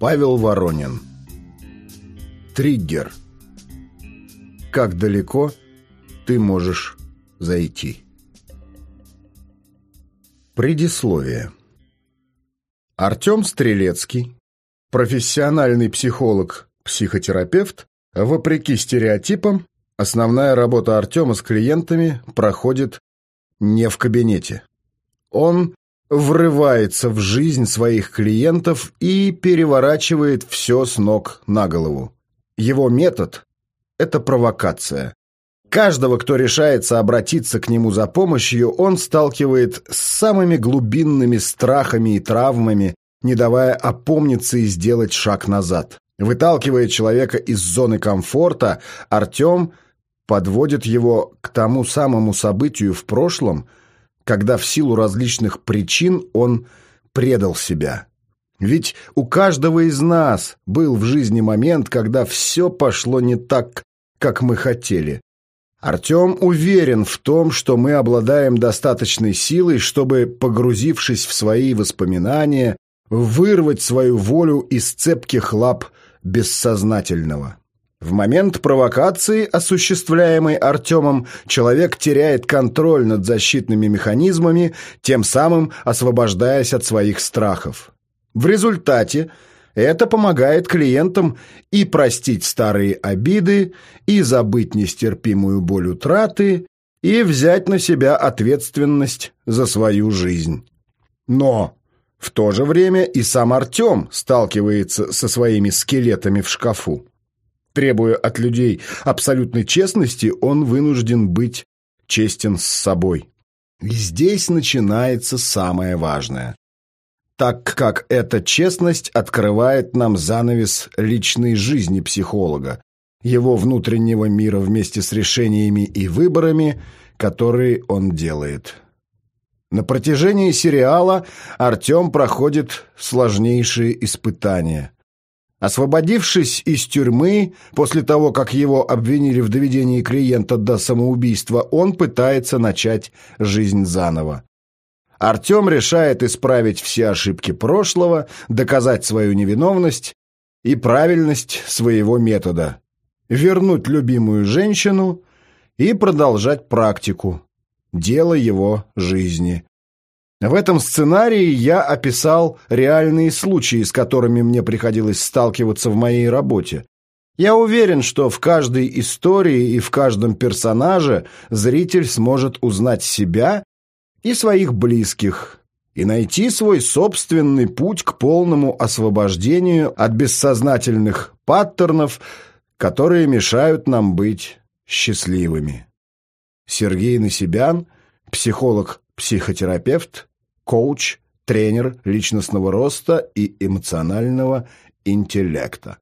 Павел Воронин Триггер Как далеко ты можешь зайти? Предисловие Артем Стрелецкий, профессиональный психолог-психотерапевт, вопреки стереотипам, основная работа Артема с клиентами проходит не в кабинете. Он врывается в жизнь своих клиентов и переворачивает все с ног на голову. Его метод – это провокация. Каждого, кто решается обратиться к нему за помощью, он сталкивает с самыми глубинными страхами и травмами, не давая опомниться и сделать шаг назад. Выталкивая человека из зоны комфорта, Артем подводит его к тому самому событию в прошлом – когда в силу различных причин он предал себя. Ведь у каждого из нас был в жизни момент, когда все пошло не так, как мы хотели. Артем уверен в том, что мы обладаем достаточной силой, чтобы, погрузившись в свои воспоминания, вырвать свою волю из цепких лап бессознательного. В момент провокации, осуществляемой Артемом, человек теряет контроль над защитными механизмами, тем самым освобождаясь от своих страхов. В результате это помогает клиентам и простить старые обиды, и забыть нестерпимую боль утраты, и взять на себя ответственность за свою жизнь. Но в то же время и сам Артем сталкивается со своими скелетами в шкафу. Требуя от людей абсолютной честности, он вынужден быть честен с собой. И здесь начинается самое важное. Так как эта честность открывает нам занавес личной жизни психолога, его внутреннего мира вместе с решениями и выборами, которые он делает. На протяжении сериала Артем проходит сложнейшие испытания. Освободившись из тюрьмы, после того, как его обвинили в доведении клиента до самоубийства, он пытается начать жизнь заново. Артем решает исправить все ошибки прошлого, доказать свою невиновность и правильность своего метода, вернуть любимую женщину и продолжать практику, дело его жизни. В этом сценарии я описал реальные случаи, с которыми мне приходилось сталкиваться в моей работе. Я уверен, что в каждой истории и в каждом персонаже зритель сможет узнать себя и своих близких и найти свой собственный путь к полному освобождению от бессознательных паттернов, которые мешают нам быть счастливыми. Сергей Насибян, психолог-психотерапевт, коуч, тренер личностного роста и эмоционального интеллекта.